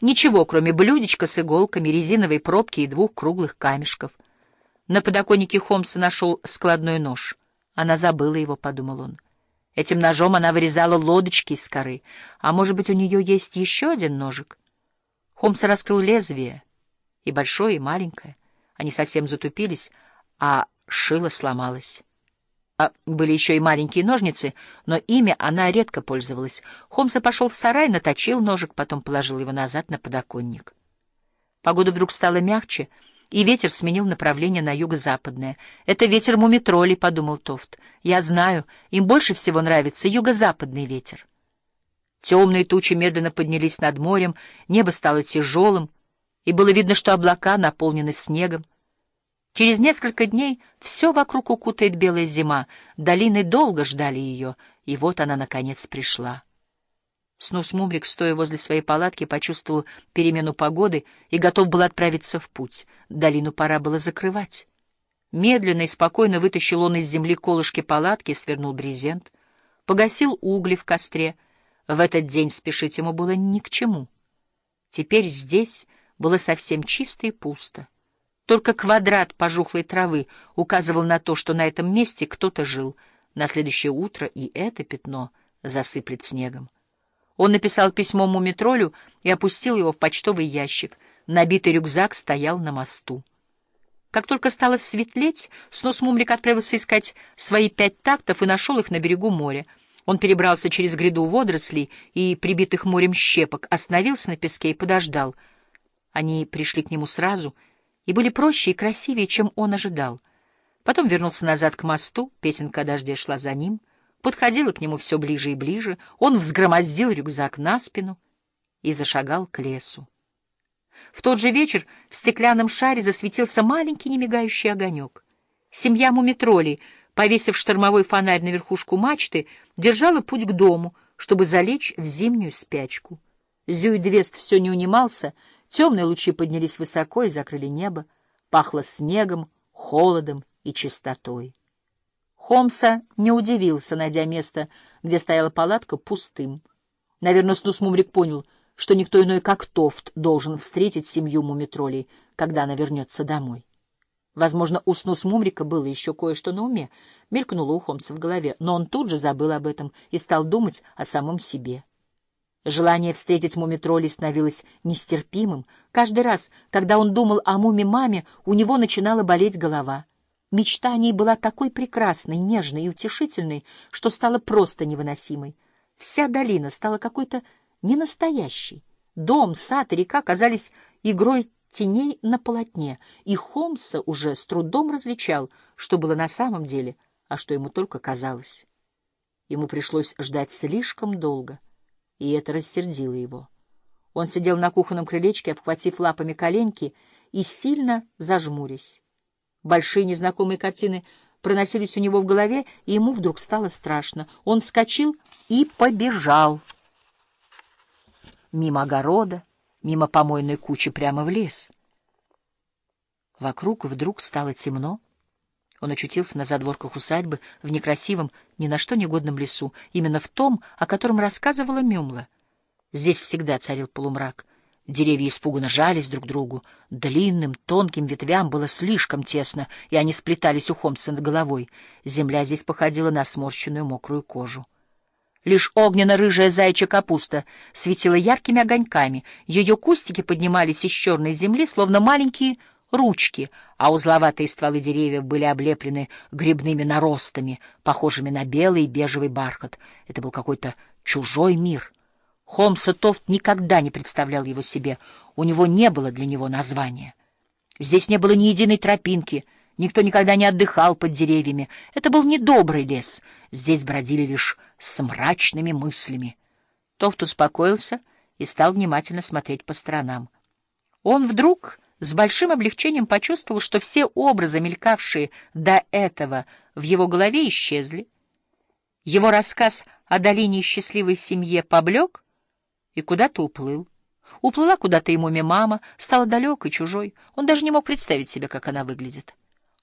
Ничего, кроме блюдечка с иголками, резиновой пробки и двух круглых камешков. На подоконнике Холмса нашел складной нож. Она забыла его, — подумал он. Этим ножом она вырезала лодочки из коры. А может быть, у нее есть еще один ножик? Холмс раскрыл лезвие, и большое, и маленькое. Они совсем затупились, а шило сломалось. А были еще и маленькие ножницы, но ими она редко пользовалась. Холмс пошел в сарай, наточил ножик, потом положил его назад на подоконник. Погода вдруг стала мягче, и ветер сменил направление на юго-западное. «Это ветер мумитролей», — подумал Тофт. «Я знаю, им больше всего нравится юго-западный ветер». Темные тучи медленно поднялись над морем, небо стало тяжелым, и было видно, что облака наполнены снегом. Через несколько дней все вокруг укутает белая зима. Долины долго ждали ее, и вот она, наконец, пришла. Снус Мумрик, стоя возле своей палатки, почувствовал перемену погоды и готов был отправиться в путь. Долину пора было закрывать. Медленно и спокойно вытащил он из земли колышки палатки, свернул брезент, погасил угли в костре. В этот день спешить ему было ни к чему. Теперь здесь было совсем чисто и пусто. Только квадрат пожухлой травы указывал на то, что на этом месте кто-то жил. На следующее утро и это пятно засыплет снегом. Он написал письмо Мумитролю и опустил его в почтовый ящик. Набитый рюкзак стоял на мосту. Как только стало светлеть, Снос Мумрик отправился искать свои пять тактов и нашел их на берегу моря. Он перебрался через гряду водорослей и прибитых морем щепок, остановился на песке и подождал. Они пришли к нему сразу — и были проще и красивее, чем он ожидал. Потом вернулся назад к мосту, песенка о дожде шла за ним, подходила к нему все ближе и ближе, он взгромоздил рюкзак на спину и зашагал к лесу. В тот же вечер в стеклянном шаре засветился маленький немигающий огонек. Семья мумитролей, повесив штормовой фонарь на верхушку мачты, держала путь к дому, чтобы залечь в зимнюю спячку. Зюйдвест все не унимался — Темные лучи поднялись высоко и закрыли небо. Пахло снегом, холодом и чистотой. Хомса не удивился, найдя место, где стояла палатка, пустым. Наверное, Снус Мумрик понял, что никто иной, как Тофт, должен встретить семью мумитролей, когда она вернется домой. Возможно, у Снус Мумрика было еще кое-что на уме, мелькнуло у Хомса в голове, но он тут же забыл об этом и стал думать о самом себе. Желание встретить мумитролей становилось нестерпимым. Каждый раз, когда он думал о муми-маме, у него начинала болеть голова. Мечта о ней была такой прекрасной, нежной и утешительной, что стала просто невыносимой. Вся долина стала какой-то ненастоящей. Дом, сад и река казались игрой теней на полотне, и Холмса уже с трудом различал, что было на самом деле, а что ему только казалось. Ему пришлось ждать слишком долго — и это рассердило его. Он сидел на кухонном крылечке, обхватив лапами коленки и сильно зажмурясь. Большие незнакомые картины проносились у него в голове, и ему вдруг стало страшно. Он вскочил и побежал. Мимо огорода, мимо помойной кучи прямо в лес. Вокруг вдруг стало темно. Он очутился на задворках усадьбы, в некрасивом, ни на что негодном лесу, именно в том, о котором рассказывала Мюмла. Здесь всегда царил полумрак. Деревья испуганно жались друг к другу. Длинным, тонким ветвям было слишком тесно, и они сплетались у Хомса над головой. Земля здесь походила на сморщенную мокрую кожу. Лишь огненно-рыжая заячья капуста светила яркими огоньками. Ее кустики поднимались из черной земли, словно маленькие ручки, а узловатые стволы деревьев были облеплены грибными наростами, похожими на белый и бежевый бархат. Это был какой-то чужой мир. Холмса Тофт никогда не представлял его себе, у него не было для него названия. Здесь не было ни единой тропинки, никто никогда не отдыхал под деревьями. Это был недобрый лес, здесь бродили лишь с мрачными мыслями. Тофт успокоился и стал внимательно смотреть по сторонам. Он вдруг с большим облегчением почувствовал, что все образы, мелькавшие до этого в его голове, исчезли. Его рассказ о долине счастливой семье поблек и куда-то уплыл. Уплыла куда-то ему мама, стала далекой, чужой. Он даже не мог представить себе, как она выглядит.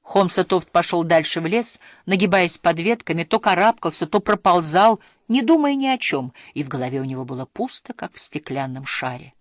Холмса Тофт пошел дальше в лес, нагибаясь под ветками, то карабкался, то проползал, не думая ни о чем, и в голове у него было пусто, как в стеклянном шаре.